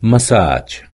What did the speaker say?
massage.